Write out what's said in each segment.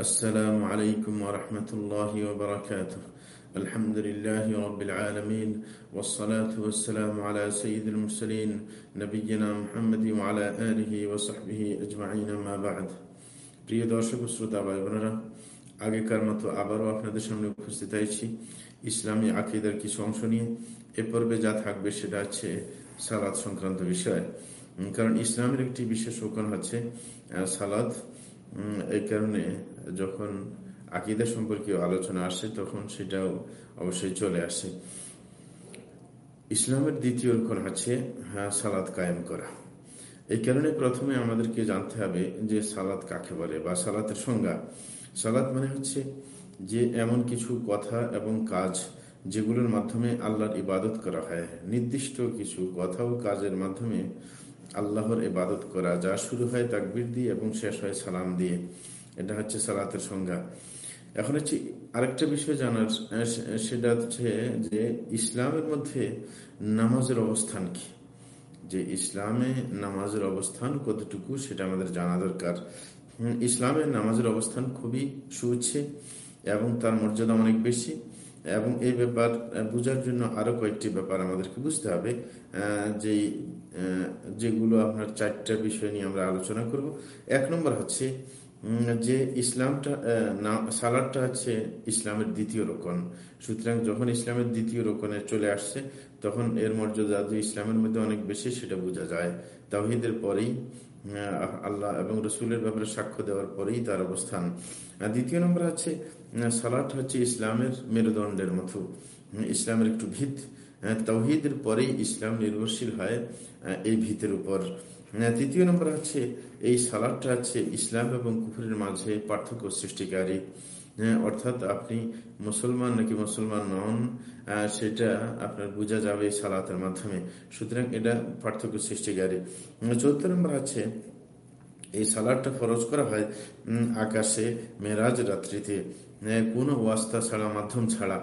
السلام عليكم ورحمة الله وبركاته الحمد لله رب العالمين والصلاة والسلام على سيد المرسلين نبينا محمد وعلى آله وصحبه أجمعين ما بعد প্রিয় দর্শক শ্রোতা ভাই বোনেরা আগেকার মতো আবারও আপনাদের সামনে উপস্থিত হয়েছি ইসলামী আকিদার কিছু অংশ নিয়ে এ পর্বে যা থাকবে সেটা হচ্ছে সালাদ সংক্রান্ত বিষয় কারণ ইসলামের একটি বিশেষ রোকন হচ্ছে সালাদ এই কারণে যখন আকিদা সম্পর্কে আলোচনা আসে, তখন সেটাও অবশ্যই চলে আসে। ইসলামের দ্বিতীয় রকম হচ্ছে হ্যাঁ সালাদ কায়েম করা। এই কারণে প্রথমে আমাদেরকে জানতে হবে যে সালাদ কাকে বলে বা সালাতের সংজ্ঞা। সালাদ মানে হচ্ছে যে এমন কিছু কথা এবং কাজ যেগুলোর মাধ্যমে আল্লাহর ইবাদত করা হয়। নির্দিষ্ট কিছু কথা ও কাজের মাধ্যমে আল্লাহর ইবাদত করা, যা শুরু হয় তাকবির দিয়ে এবং শেষ হয় সালাম দিয়ে। এটা হচ্ছে সালাতের সংজ্ঞা। এখন হচ্ছে আরেকটা বিষয় জানার, সেটা হচ্ছে যে ইসলামের মধ্যে নামাজের অবস্থান কি? যে ইসলামে নামাজের অবস্থান কতটুকু সেটা আমাদের জানা দরকার। ইসলামে নামাজের অবস্থান খুবই সুচ্ছে এবং তার মর্যাদা অনেক বেশি এবং এই ব্যাপার বোঝার জন্য আরও কয়েকটি ব্যাপার আমাদেরকে বুঝতে হবে যে যেগুলো আপনার চারটা বিষয় নিয়ে আমরা আলোচনা করব। এক নম্বর হচ্ছে যে ইসলামটা সালাদটা হচ্ছে ইসলামের দ্বিতীয় রোকন। সুতরাং যখন ইসলামের দ্বিতীয় রোকনে চলে আসছে, তখন এর মর্যাদা যে ইসলামের মধ্যে অনেক বেশি, সেটা বোঝা যায়। তাহিদের পরেই আল্লাহ এবং রসুলের ব্যাপারে সাক্ষ্য দেওয়ার পরেই তার অবস্থান। দ্বিতীয় নম্বর আছে সালাট হচ্ছে ইসলামের মেরুদণ্ডের মতো ইসলামের একটু ভিত। তৌহিদের পরেই ইসলাম নির্ভরশীল হয় এই ভিতের উপর। তৃতীয় নম্বর হচ্ছে এই সালাদটা হচ্ছে ইসলাম এবং কুফুরের মাঝে পার্থক্য সৃষ্টিকারী। অর্থাৎ আপনি মুসলমান নাকি মুসলমান নন সেটা আপনার বোঝা যাবে সালাতের মাধ্যমে। সুতরাং এটা পার্থক্য সৃষ্টিকারী। চৌদ্দ নম্বর আছে এই সালাদটা ফরজ করা হয় আকাশে, মেরাজ রাত্রিতে। কোনো ওয়াস্তা ছাড়া, মাধ্যম ছাড়া।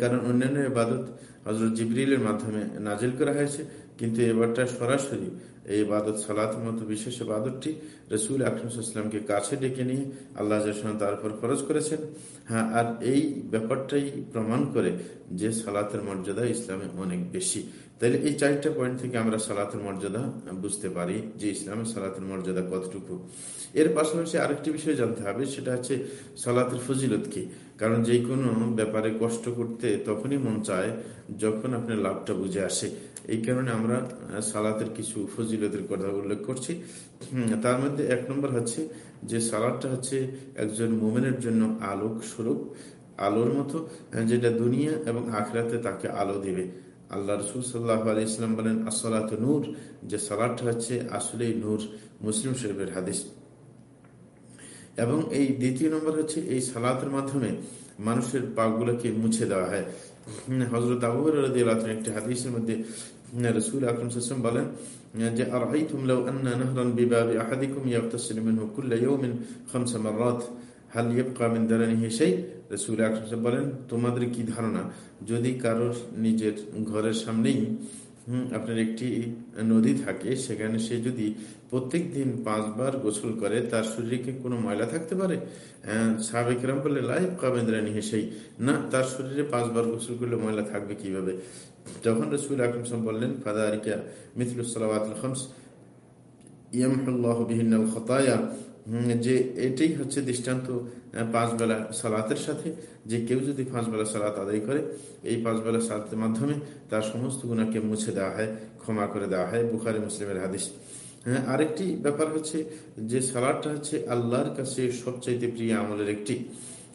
কারণ অন্যান্য ইবাদত হজরত জিবরিলের মাধ্যমে নাজিল করা হয়েছে, কিন্তু এবারটা সরাসরি এই ইবাদত সালাতের মতো বিশেষ ইবাদতটি রসুল আকরমসাল্লামকে কাছে ডেকে নিয়ে আল্লাহ তার উপর খরচ করেছেন। হ্যাঁ আর এই ব্যাপারটাই প্রমাণ করে যে সালাতের মর্যাদা ইসলামে অনেক বেশি। তাহলে এই চারটা পয়েন্ট থেকে আমরা সালাতের মর্যাদা বুঝতে পারি যে ইসলামের সালাতের মর্যাদা কতটুকু। এর পাশাপাশি আরেকটি বিষয় জানতে হবে, সেটা হচ্ছে সালাতের ফজিলত কি? কারণ যে কোনো ব্যাপারে কষ্ট করতে তখনই মন চায় যখন আপনার লাভটা বুঝে আসে। এই কারণে আমরা সালাতের কিছু ফজিলতের কথা উল্লেখ করছি। তার মধ্যে এক নম্বর হচ্ছে যে সালাদটা হচ্ছে একজন মোমেনের জন্য আলোক স্বরূপ, আলোর মতো যেটা দুনিয়া এবং আখরাতে তাকে আলো দিবে। আল্লাহ রসুল সাল্লাহ আলি ইসলাম বলেন আসলাত নূর যে সালাদটা হচ্ছে আসলেই নূর মুসলিম শরীফের হাদিস। এবং এই দ্বিতীয় নম্বর হচ্ছে এই সালাতের মাধ্যমে মানুষের পাগুলোকে মুছে দেওয়া হয়। হজরত আবুর একটি হাদিসের মধ্যে রসুল আকরম সাল্লাম বলেন যে আরাইতুম লাউ আন্না নাহরান বিবাবি আহাদিকুম ইয়াগতাসিলু মিনহু কুল্লা ইয়াউমিন খামসা মাররাত হাল ইয়াবকা মিন দারানিহি শাই রসুল আকরম বলেন তোমাদের কি ধারণা? যদি কারোর নিজের ঘরের সামনেই আপনার একটি নদী থাকে, সেখানে সে যদি প্রত্যেক দিন পাঁচবার গোসল করে, তার শরীরে কোনো ময়লা থাকতে পারে? সাবেকরাম বললে লাইফ কাবেন্দ্রা নিয়ে সেই না, তার শরীরে পাঁচবার গোসল করলে ময়লা থাকবে কীভাবে? যখন রসুল আকরম বললেন বিহিন খতায়া যে এটাই হচ্ছে দৃষ্টান্ত পাঁচ বেলা সালাতের সাথে। যে কেউ যদি পাঁচ বেলা সালাত আদায় করে, এই পাঁচ বেলা সালাতের মাধ্যমে তার সমস্ত গুণাকে মুছে দেওয়া হয়, ক্ষমা করে দেওয়া হয়, বুখারি মুসলিমের হাদিস। হ্যাঁ আরেকটি ব্যাপার হচ্ছে যে সালাদটা হচ্ছে আল্লাহর কাছে সবচাইতে প্রিয় আমলের একটি।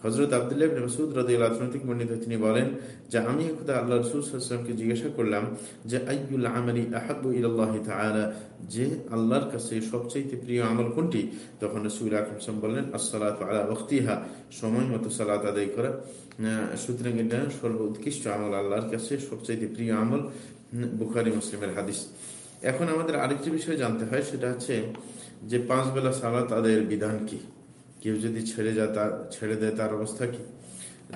হজরত আবদুল্লাহ মসুদ রাজনৈতিক পণ্ডিত তিনি বলেন যে আমি একদা আল্লাহ রসুলকে জিজ্ঞাসা করলাম যে আইউল আমালি আহাবু ইল্লাহ তালা যে আল্লাহর কাছে সবচাইতে প্রিয় আমল কোনটি? তখন রসুল আকরম বললেন, আসসালাত আলা বখতিহা সময় মতো সালাত আদায় করা। সুতরাং এটা সর্বোৎকৃষ্ট আমল, আল্লাহর কাছে সবচাইতে প্রিয় আমল বুখারি মুসলিমের হাদিস। এখন আমাদের আরেকটি বিষয় জানতে হয়, সেটা হচ্ছে যে পাঁচ বেলা সালাত আদায়ের বিধান কি? কেউ যদি ছেড়ে যায় তার, ছেড়ে দেয় তার অবস্থা কি?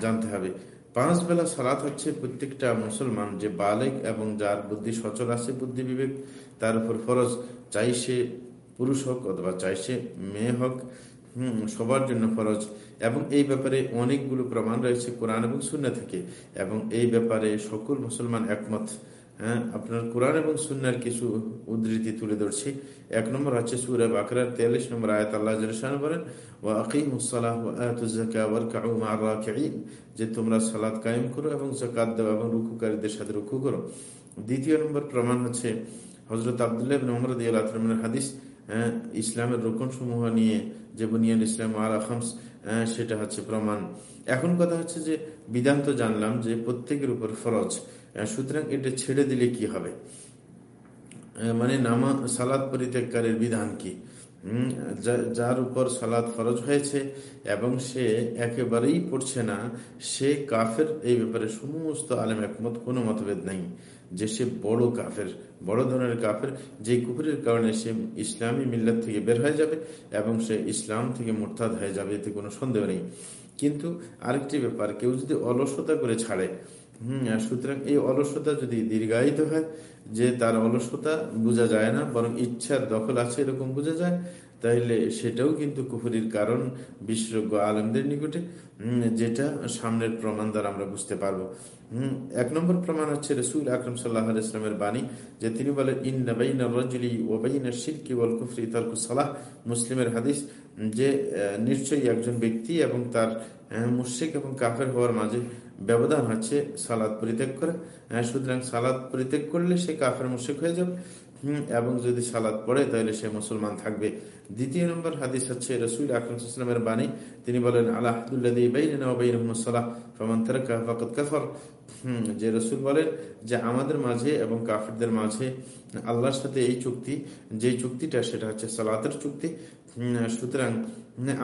জানতে হবে। পাঁচ বেলা সালাত হচ্ছে প্রত্যেকটা মুসলমান, যে বালেক এবং যার বুদ্ধি সচল আছে বুদ্ধি বিবেক, তার উপর ফরজ। চাই সে পুরুষ হোক অথবা চাই সে মেয়ে হোক সবার জন্য ফরজ। এবং এই ব্যাপারে অনেকগুলো প্রমাণ রয়েছে কোরআন এবং শূন্য থেকে। এবং এই ব্যাপারে সকল মুসলমান একমত। হ্যাঁ আপনার কোরআন এবং সুন্নার কিছু উদ্ধৃতি তুলে ধরছি। এক নম্বর হচ্ছে সুরে বাকরার তেয়াল্লিশ নম্বর আয়াত আল্লাহ বলেন ও আকিম যে তোমরা সালাদ কায়েম করো এবং জাকাত দাও এবং রুকুকারীদের সাথে রুকু করো। দ্বিতীয় নম্বর প্রমাণ হচ্ছে হজরত আবদুল্লাহ নহমদ হাদিস ইসলামের রোকন সমূহ নিয়ে যে বুনিয়ান ইসলাম আল খামস হ্যাঁ, সেটা হচ্ছে প্রমাণ। এখন কথা হচ্ছে যে বিধান তো জানলাম যে প্রত্যেকের উপর ফরজ সুতরাং এটা ছেড়ে দিলে কি হবে? মানে নামা সালাদ পরিত্যাগকারীর বিধান কি? যার উপর সালাদ ফরজ হয়েছে এবং সে একেবারেই পড়ছে না সে কাফের এই ব্যাপারে সমস্ত আলেম একমত কোনো মতভেদ নাই। যে সে বড় কাফের, বড় ধরনের কাফের যে কুকুরের কারণে সে ইসলামী মিল্লাত থেকে বের হয়ে যাবে এবং সে ইসলাম থেকে মোরতাদ হয়ে যাবে, এতে কোনো সন্দেহ নেই। কিন্তু আরেকটি ব্যাপার, কেউ যদি অলসতা করে ছাড়ে, হম সুতরাং এই অলসতা যদি দীর্ঘায়িত হয়, যে তার অলসতা বোঝা যায় না, বরং ইচ্ছার দখল আছে এরকম বোঝা যায় তাইলে সেটাও কিন্তু কুফুরির কারণ বিশেষজ্ঞ আলমদের নিকটে যেটা সামনের প্রমাণ দ্বারা আমরা বুঝতে পারব। এক নম্বর প্রমাণ হচ্ছে রসুল আকরম সাল্লাহ ইসলামের বাণী, যে তিনি বলেন ইন রজলি ওবাইনা শিরকি ওয়াল কুফরি তারকু সালাহ। মুসলিমের হাদিস, যে নিশ্চয়ই একজন ব্যক্তি এবং তার মুশিক এবং কাফের হওয়ার মাঝে ব্যবধান হচ্ছে সালাদ পরিত্যাগ করে। সুতরাং সালাদ পরিত্যাগ করলে সে কাফের মুশিক হয়ে যাবে। এবং যদি সালাদ পড়ে, তাহলে সে মুসলমান থাকবে। দ্বিতীয় নম্বর হাদিস হচ্ছে, রসুল আকরমের বাণী। তিনি বলেন, আল্লাহ যে রসুল বলেন যে আমাদের মাঝে এবং কাফিরদের মাঝে আল্লাহর সাথে এই চুক্তি, যে চুক্তিটা, সেটা হচ্ছে সালাতের চুক্তি। সুতরাং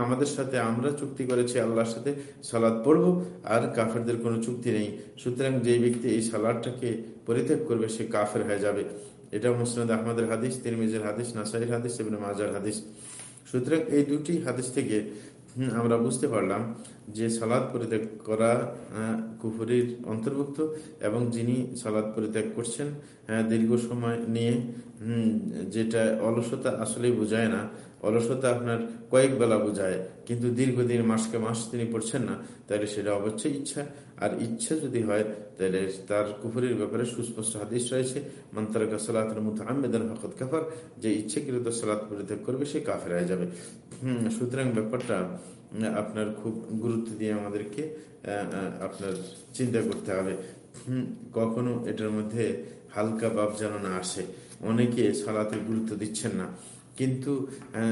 আমাদের সাথে আমরা চুক্তি করেছি, আল্লাহর সাথে সালাদ পড়ব, আর কাফেরদের কোনো চুক্তি নেই। সুতরাং যে ব্যক্তি এই সালাদটাকে পরিত্যাগ করবে, সে কাফের হয়ে যাবে। এটা মুসনাদ আহমদের হাদিস, তিরমিজের হাদিস, নাসাইর হাদিস এবং মাজার হাদিস। সুতরাং এই দুটি হাদিস থেকে আমরা বুঝতে পারলাম যে সালাদ পরিত্যাগ করা কুফুরির অন্তর্ভুক্ত এবং যিনি সালাদ পরিত্যাগ করছেন দীর্ঘ সময় নিয়ে যেটা অলসতা আসলেই বোঝায় না। অলসতা আপনার কয়েক বেলা বোঝায়, কিন্তু দীর্ঘদিন মাসকে মাস তিনি পড়ছেন না, তাহলে সেটা অবশ্যই ইচ্ছা। আর ইচ্ছা যদি হয়, তাহলে তার কুফুরির ব্যাপারে সুস্পষ্ট হাদিস রয়েছে মন্তারকা সালাতের মতো আহমেদান হকত কাফার যে ইচ্ছেকৃত সালাত পরিত্যাগ করবে, সে কাফের হয়ে যাবে। হম, সুতরাং ব্যাপারটা আপনার খুব গুরুত্ব দিয়ে আমাদেরকে আপনার চিন্তা করতে হবে। কখনো এটার মধ্যে হালকা ভাব যেন না আসে। অনেকে সালাতে গুরুত্ব দিচ্ছেন না। কিন্তু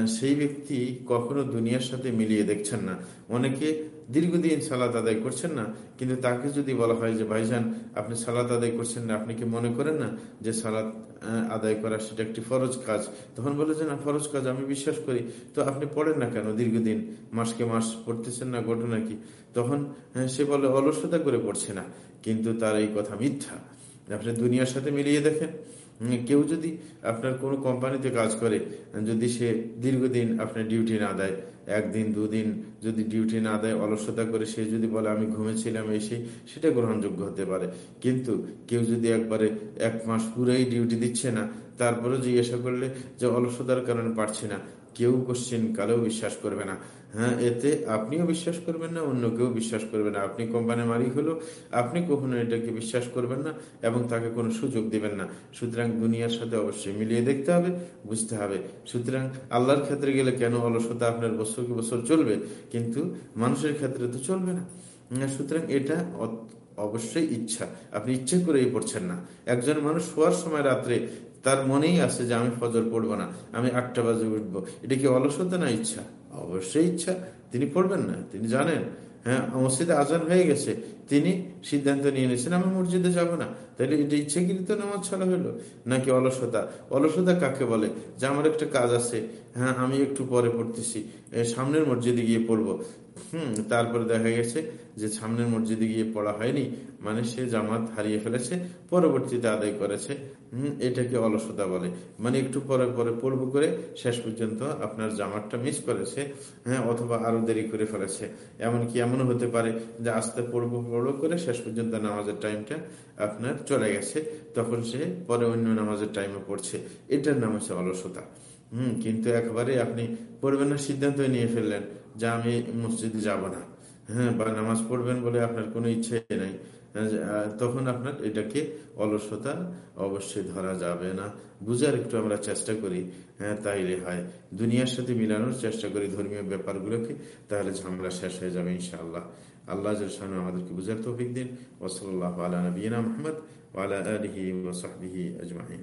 সেই ব্যক্তি কখনো দুনিয়ার সাথে মিলিয়ে দেখছেন না। অনেকে দীর্ঘদিন সালাত আদায় করছেন না, কিন্তু তাকে যদি বলা হয় যে, ভাইজান, আপনি সালাত আদায় করছেন না, আপনি কি মনে করেন না যে সালাত আদায় করা সেটা একটি ফরজ কাজ? তখন বলে যে, না, ফরজ কাজ, আমি বিশ্বাস করি। তো আপনি পড়েন না কেন? দীর্ঘদিন, মাসকে মাস পড়তেছেন না, ঘটনা কি? তখন সে বলে, অলসতা করে পড়ছে না। কিন্তু তার এই কথা মিথ্যা। আপনি দুনিয়ার সাথে মিলিয়ে দেখেন। কেউ যদি আপনার কোনো কোম্পানিতে কাজ করে, যদি সে দীর্ঘদিন আপনার ডিউটি না দেয় একদিন, দুদিন যদি ডিউটি না দেয়, অলসতা করে সে যদি বলে, আমি ঘুমেছিলাম এসে, সেটা গ্রহণযোগ্য হতে পারে। কিন্তু কেউ যদি একবারে এক মাস পুরাই ডিউটি দিচ্ছে না তারপরে জিজ্ঞাসা করলে যে অলসতার কারণে পারছি না, কেউ কোশ্চিন কালেও বিশ্বাস করবে না। হ্যাঁ এতে আপনিও বিশ্বাস করবেন না অন্য কেউ বিশ্বাস করবে না। আপনি কোম্পানির মালিক হলো আপনি কখনো এটাকে বিশ্বাস করবেন না এবং তাকে কোনো সুযোগ দিবেন না। সুতরাং দুনিয়ার সাথে অবশ্যই মিলিয়ে দেখতে হবে, বুঝতে হবে। সুতরাং আল্লাহর ক্ষেত্রে গেলে কেন অলসতা আপনার বছর কি বছর চলবে? কিন্তু মানুষের ক্ষেত্রে তো চলবে না। সুতরাং এটা অবশ্যই ইচ্ছা। আপনি ইচ্ছে করেই পড়ছেন না। একজন মানুষ শোয়ার সময় রাত্রে তার মনেই আছে যে আমি ফজর পড়ব না, আমি আটটা বাজে উঠবো। এটা কি অলসতা না ইচ্ছা? অবশ্যই ইচ্ছা। তিনি পড়বেন না, তিনি জানেন। হ্যাঁ মসজিদে আজান হয়ে গেছে, তিনি সিদ্ধান্ত নিয়ে নিয়েছেন, আমি মসজিদে যাব না। তাহলে এটা ইচ্ছেকৃত নামাজ ছাড়া হলো? নাকি অলসতা? অলসতা কাকে বলে? যে আমার একটা কাজ আছে হ্যাঁ আমি একটু পরে পড়তেছি সামনের মসজিদে গিয়ে পড়ব। হুম, তারপরে দেখা গেছে যে সামনের মসজিদে গিয়ে পড়া হয়নি মানে সে জামাত হারিয়ে ফেলেছে, পরবর্তীতে আদায় করেছে। হম, এটাকে অলসতা বলে। মানে একটু পরে পরে পড়ব করে শেষ পর্যন্ত আপনার জামাতটা মিস করেছে হ্যাঁ অথবা আরও দেরি করে ফেলেছে। এমনকি এমনও হতে পারে যে আস্তে পড়ব পড়ব করে শেষ পর্যন্ত নামাজের টাইমটা আপনার চলে গেছে, তখন সে পরে অন্য নামাজের টাইমে পড়ছে। এটার নাম হচ্ছে অলসতা। হুম, কিন্তু একবারে আপনি পড়বেন না সিদ্ধান্ত নিয়ে ফেললেন। যে আমি মসজিদে যাব না। হ্যাঁ বা নামাজ পড়বেন বলে আপনার কোনো ইচ্ছে নাই। তখন আপনার এটাকে অলসতা অবশ্যই ধরা যাবে না। বুঝার একটু আমরা চেষ্টা করি। হ্যাঁ তাইলে হয়। দুনিয়ার সাথে মিলানোর চেষ্টা করি ধর্মীয় ব্যাপারগুলোকে, তাহলে ঝামেলা শেষ হয়ে যাবে ইনশাআল্লাহ। আল্লাহ জালশানু আমাদেরকে বুঝার তৌফিক দিন। ওসল্লাহ আলা নবীনা মোহাম্মদ ওয়ালা আলহি ওসাহবিহি আজমাহিন